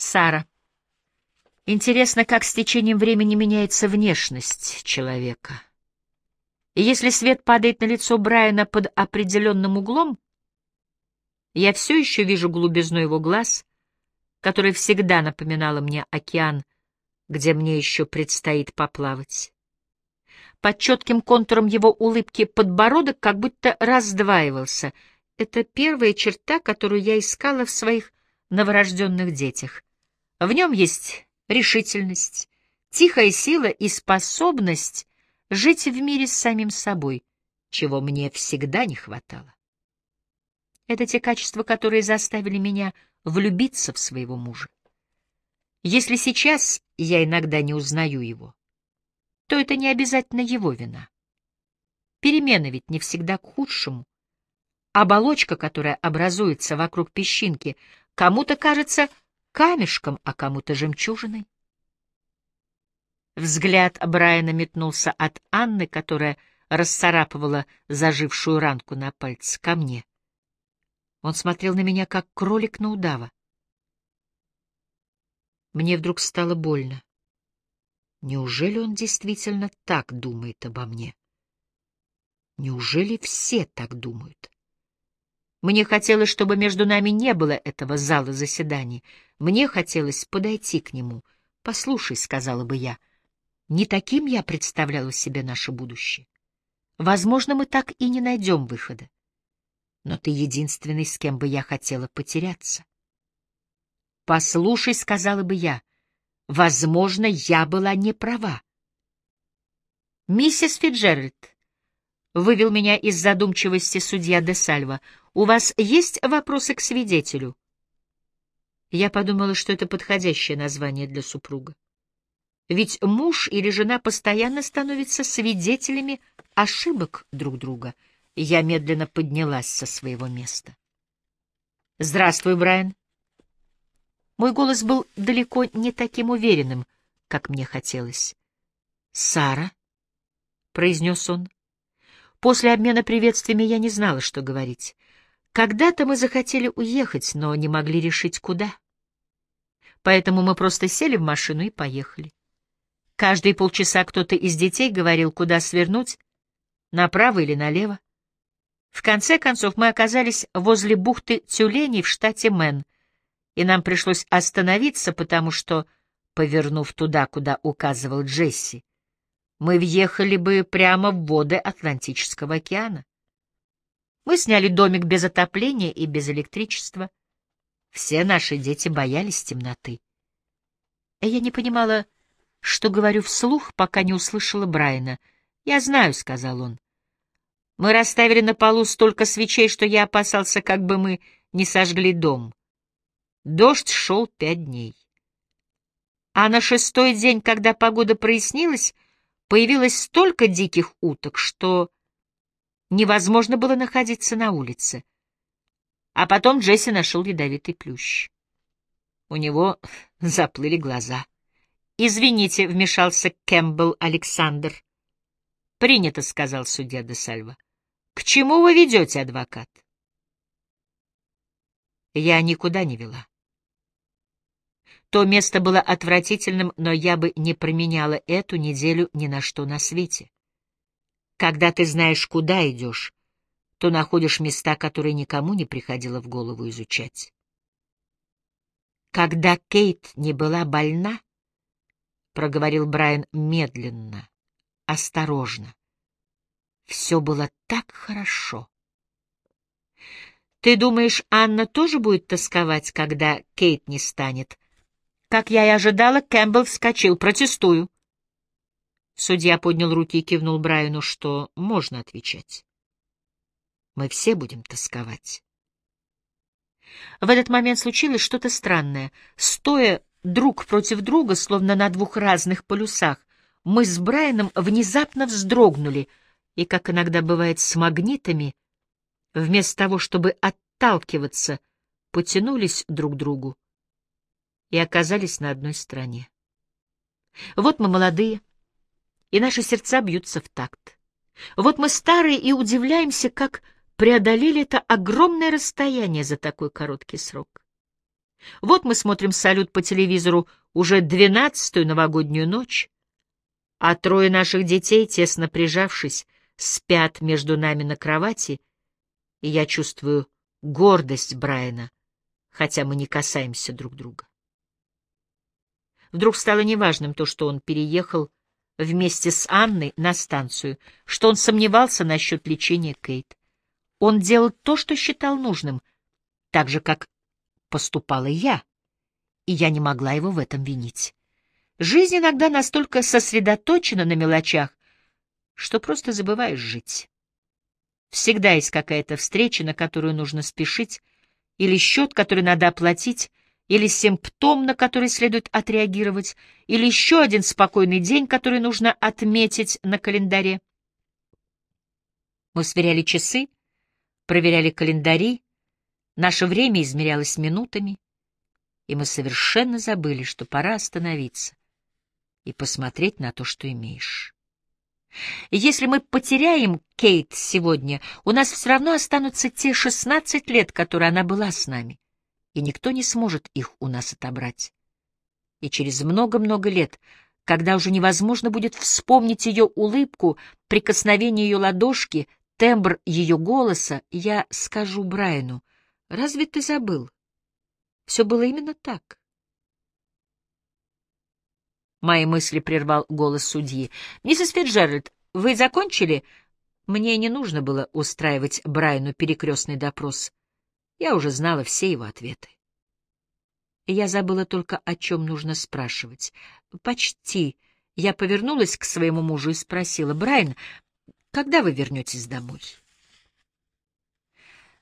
Сара. Интересно, как с течением времени меняется внешность человека. И если свет падает на лицо Брайана под определенным углом, я все еще вижу глубизну его глаз, которая всегда напоминала мне океан, где мне еще предстоит поплавать. Под четким контуром его улыбки подбородок как будто раздваивался. Это первая черта, которую я искала в своих новорожденных детях. В нем есть решительность, тихая сила и способность жить в мире с самим собой, чего мне всегда не хватало. Это те качества, которые заставили меня влюбиться в своего мужа. Если сейчас я иногда не узнаю его, то это не обязательно его вина. Перемены ведь не всегда к худшему. Оболочка, которая образуется вокруг песчинки, кому-то кажется камешком, а кому-то жемчужиной. Взгляд Брайана метнулся от Анны, которая расцарапывала зажившую ранку на пальце, ко мне. Он смотрел на меня, как кролик на удава. Мне вдруг стало больно. Неужели он действительно так думает обо мне? Неужели все так думают? Мне хотелось, чтобы между нами не было этого зала заседаний. Мне хотелось подойти к нему. «Послушай», — сказала бы я, — «не таким я представляла себе наше будущее. Возможно, мы так и не найдем выхода. Но ты единственный, с кем бы я хотела потеряться». «Послушай», — сказала бы я, — «возможно, я была не права». «Миссис Фиджеральд», — вывел меня из задумчивости судья де Сальва, — «у вас есть вопросы к свидетелю?» Я подумала, что это подходящее название для супруга. Ведь муж или жена постоянно становятся свидетелями ошибок друг друга. Я медленно поднялась со своего места. «Здравствуй, Брайан». Мой голос был далеко не таким уверенным, как мне хотелось. «Сара», — произнес он. После обмена приветствиями я не знала, что говорить. Когда-то мы захотели уехать, но не могли решить, куда. Поэтому мы просто сели в машину и поехали. Каждые полчаса кто-то из детей говорил, куда свернуть, направо или налево. В конце концов мы оказались возле бухты Тюленей в штате Мэн, и нам пришлось остановиться, потому что, повернув туда, куда указывал Джесси, мы въехали бы прямо в воды Атлантического океана. Мы сняли домик без отопления и без электричества. Все наши дети боялись темноты. И я не понимала, что говорю вслух, пока не услышала Брайана. «Я знаю», — сказал он. «Мы расставили на полу столько свечей, что я опасался, как бы мы не сожгли дом. Дождь шел пять дней. А на шестой день, когда погода прояснилась, появилось столько диких уток, что невозможно было находиться на улице. А потом Джесси нашел ядовитый плющ. У него заплыли глаза. «Извините», — вмешался Кэмпбелл Александр. «Принято», — сказал судья де Сальва. «К чему вы ведете, адвокат?» Я никуда не вела. То место было отвратительным, но я бы не променяла эту неделю ни на что на свете. Когда ты знаешь, куда идешь, то находишь места, которые никому не приходило в голову изучать. Когда Кейт не была больна, — проговорил Брайан медленно, осторожно, — все было так хорошо. Ты думаешь, Анна тоже будет тосковать, когда Кейт не станет? Как я и ожидала, Кэмпбелл вскочил. Протестую. Судья поднял руки и кивнул Брайану, что можно отвечать. Мы все будем тосковать. В этот момент случилось что-то странное. Стоя друг против друга, словно на двух разных полюсах, мы с Брайаном внезапно вздрогнули, и, как иногда бывает с магнитами, вместо того, чтобы отталкиваться, потянулись друг к другу и оказались на одной стороне. Вот мы молодые, и наши сердца бьются в такт. Вот мы старые и удивляемся, как преодолели это огромное расстояние за такой короткий срок. Вот мы смотрим салют по телевизору уже двенадцатую новогоднюю ночь, а трое наших детей, тесно прижавшись, спят между нами на кровати, и я чувствую гордость Брайана, хотя мы не касаемся друг друга. Вдруг стало неважным то, что он переехал вместе с Анной на станцию, что он сомневался насчет лечения Кейт. Он делал то, что считал нужным, так же, как поступала я, и я не могла его в этом винить. Жизнь иногда настолько сосредоточена на мелочах, что просто забываешь жить. Всегда есть какая-то встреча, на которую нужно спешить, или счет, который надо оплатить, или симптом, на который следует отреагировать, или еще один спокойный день, который нужно отметить на календаре. Мы сверяли часы, проверяли календари, наше время измерялось минутами, и мы совершенно забыли, что пора остановиться и посмотреть на то, что имеешь. Если мы потеряем Кейт сегодня, у нас все равно останутся те шестнадцать лет, которые она была с нами и никто не сможет их у нас отобрать. И через много-много лет, когда уже невозможно будет вспомнить ее улыбку, прикосновение ее ладошки, тембр ее голоса, я скажу Брайану, разве ты забыл? Все было именно так. Мои мысли прервал голос судьи. «Миссис Фиджеральд, вы закончили?» Мне не нужно было устраивать Брайану перекрестный допрос. Я уже знала все его ответы. Я забыла только, о чем нужно спрашивать. Почти. Я повернулась к своему мужу и спросила, «Брайан, когда вы вернетесь домой?»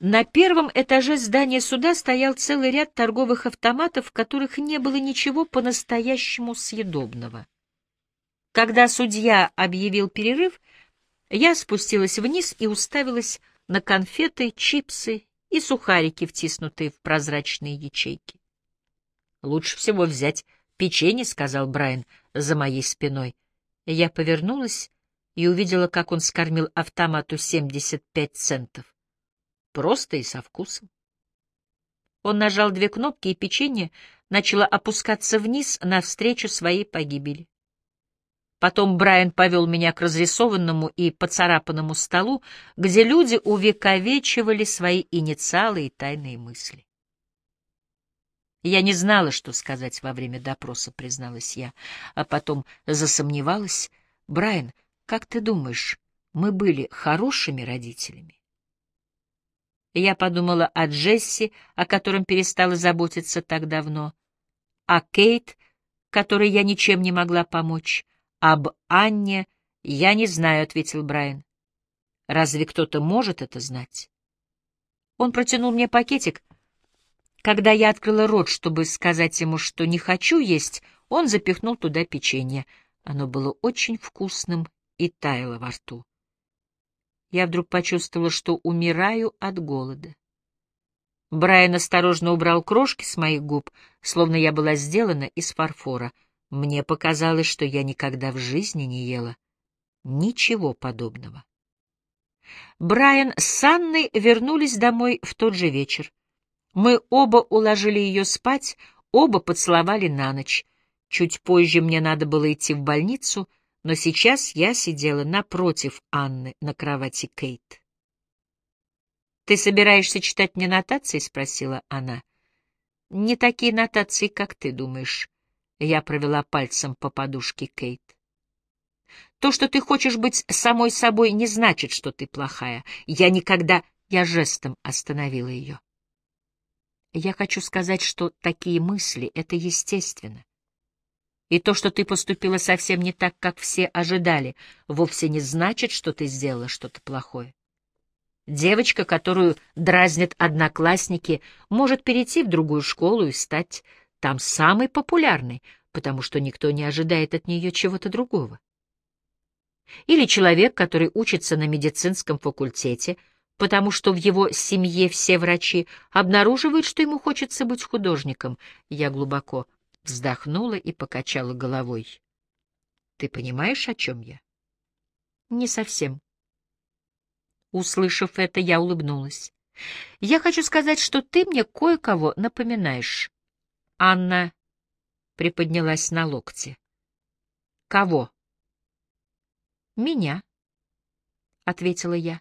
На первом этаже здания суда стоял целый ряд торговых автоматов, в которых не было ничего по-настоящему съедобного. Когда судья объявил перерыв, я спустилась вниз и уставилась на конфеты, чипсы и сухарики, втиснутые в прозрачные ячейки. «Лучше всего взять печенье», — сказал Брайан за моей спиной. Я повернулась и увидела, как он скормил автомату 75 центов. Просто и со вкусом. Он нажал две кнопки, и печенье начало опускаться вниз навстречу своей погибели. Потом Брайан повел меня к разрисованному и поцарапанному столу, где люди увековечивали свои инициалы и тайные мысли. Я не знала, что сказать во время допроса, призналась я, а потом засомневалась. Брайан, как ты думаешь, мы были хорошими родителями? Я подумала о Джесси, о котором перестала заботиться так давно, о Кейт, которой я ничем не могла помочь, об Анне я не знаю, — ответил Брайан. Разве кто-то может это знать? Он протянул мне пакетик. Когда я открыла рот, чтобы сказать ему, что не хочу есть, он запихнул туда печенье. Оно было очень вкусным и таяло во рту. Я вдруг почувствовала, что умираю от голода. Брайан осторожно убрал крошки с моих губ, словно я была сделана из фарфора — мне показалось, что я никогда в жизни не ела ничего подобного. Брайан с Анной вернулись домой в тот же вечер. Мы оба уложили ее спать, оба поцеловали на ночь. Чуть позже мне надо было идти в больницу, но сейчас я сидела напротив Анны на кровати Кейт. «Ты собираешься читать мне нотации?» — спросила она. «Не такие нотации, как ты думаешь. Я провела пальцем по подушке Кейт. То, что ты хочешь быть самой собой, не значит, что ты плохая. Я никогда... Я жестом остановила ее. Я хочу сказать, что такие мысли — это естественно. И то, что ты поступила совсем не так, как все ожидали, вовсе не значит, что ты сделала что-то плохое. Девочка, которую дразнят одноклассники, может перейти в другую школу и стать там самый популярный, потому что никто не ожидает от нее чего-то другого. Или человек, который учится на медицинском факультете, потому что в его семье все врачи обнаруживают, что ему хочется быть художником. Я глубоко вздохнула и покачала головой. Ты понимаешь, о чем я? Не совсем. Услышав это, я улыбнулась. Я хочу сказать, что ты мне кое-кого напоминаешь. Анна приподнялась на локте. «Кого?» «Меня», — ответила я.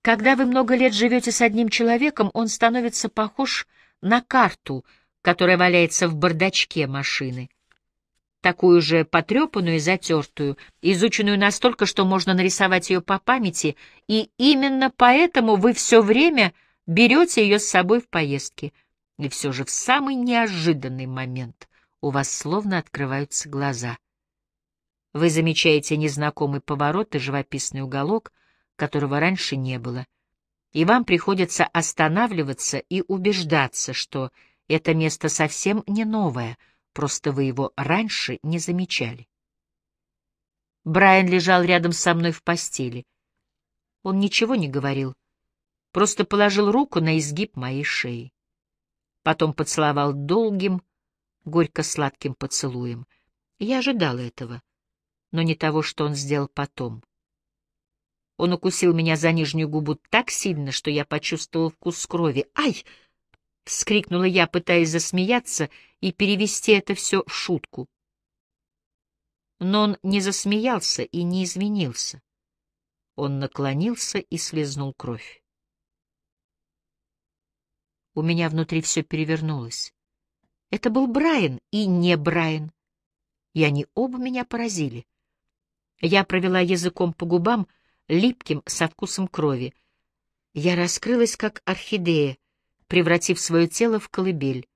Когда вы много лет живете с одним человеком, он становится похож на карту, которая валяется в бардачке машины. Такую же потрепанную и затертую, изученную настолько, что можно нарисовать ее по памяти, и именно поэтому вы все время берете ее с собой в поездки. И все же в самый неожиданный момент у вас словно открываются глаза. Вы замечаете незнакомый поворот и живописный уголок, которого раньше не было, и вам приходится останавливаться и убеждаться, что это место совсем не новое, просто вы его раньше не замечали. Брайан лежал рядом со мной в постели. Он ничего не говорил, просто положил руку на изгиб моей шеи. Потом поцеловал долгим, горько-сладким поцелуем. Я ожидала этого, но не того, что он сделал потом. Он укусил меня за нижнюю губу так сильно, что я почувствовал вкус крови. «Ай!» — вскрикнула я, пытаясь засмеяться и перевести это все в шутку. Но он не засмеялся и не извинился. Он наклонился и слезнул кровь. У меня внутри все перевернулось. Это был Брайан и не Брайан. И они оба меня поразили. Я провела языком по губам — липким со вкусом крови. Я раскрылась, как орхидея, превратив свое тело в колыбель,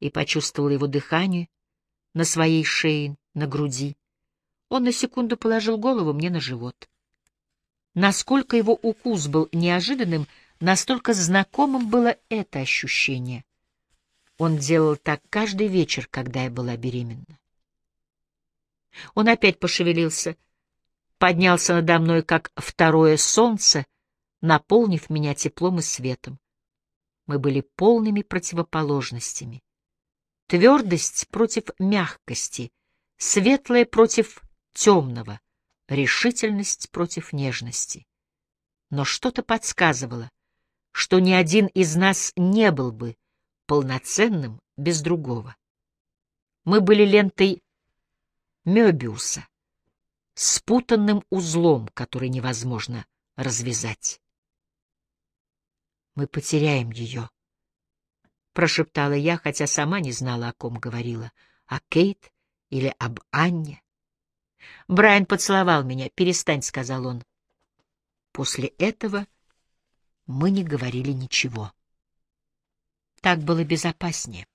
и почувствовала его дыхание на своей шее, на груди. Он на секунду положил голову мне на живот. Насколько его укус был неожиданным, настолько знакомым было это ощущение. Он делал так каждый вечер, когда я была беременна. Он опять пошевелился — поднялся надо мной, как второе солнце, наполнив меня теплом и светом. Мы были полными противоположностями. Твердость против мягкости, светлое против темного, решительность против нежности. Но что-то подсказывало, что ни один из нас не был бы полноценным без другого. Мы были лентой Мёбиуса, спутанным узлом, который невозможно развязать. «Мы потеряем ее», — прошептала я, хотя сама не знала, о ком говорила, о Кейт или об Анне. Брайан поцеловал меня. «Перестань», — сказал он. После этого мы не говорили ничего. Так было безопаснее.